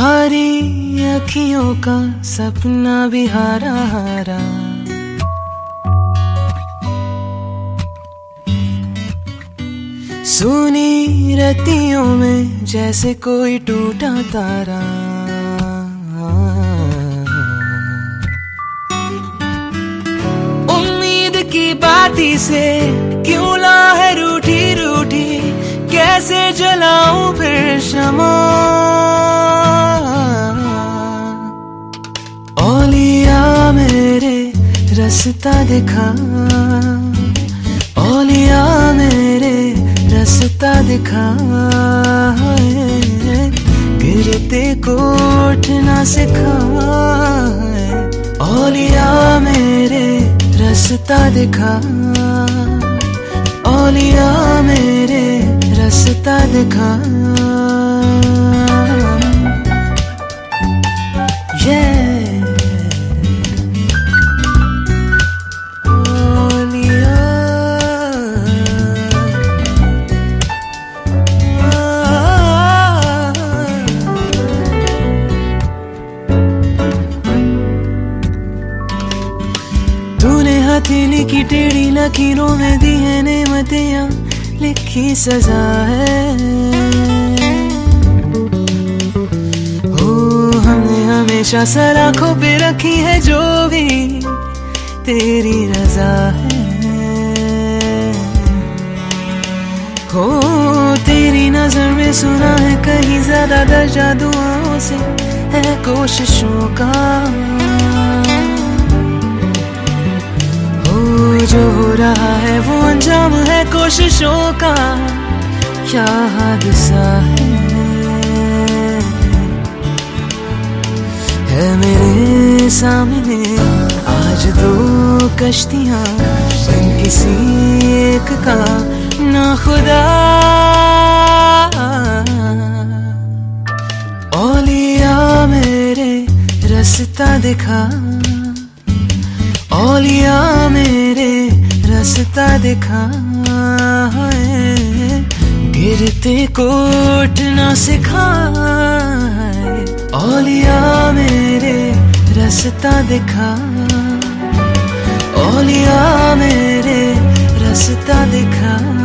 तुम्हारी अखियों का सपना भी हारा हारा। सुनी रतियों में जैसे कोई टूटा तारा। उम्मीद की बाती से क्यों ला है रूठी रूठी, कैसे जलाऊं फिर शमा? ओलिया मेरे रसता दिखा। ओलिया मेरे रसता दिखा। गिरते को उठना सिखा। ओलिया मेरे रसता दिखा। ओलिया मेरे रसता दिखा। तूने की टेढ़ी लकीरों में दी है नेमतियाँ, लिखी सजा है। हो हमने हमेशा सलाखों पे रखी है जो भी तेरी रजा है। हो, तेरी नज़र में सुना है कहीं ज़्यादा दर्जा दुआओं से है कोशिशों का। जो हो रहा है, वो अंजाम है कोशिशों का। क्या हादसा है? है मेरे सामने आज दो कश्तियाँ किसी एक का, ना खुदा। ओलिया मेरे रसता दिखा। ओलिया मेरे रसता दिखा गिरते को उठना सिखा ओलिया मेरे रास्ता दिखा। ओलिया मेरे रास्ता दिखा।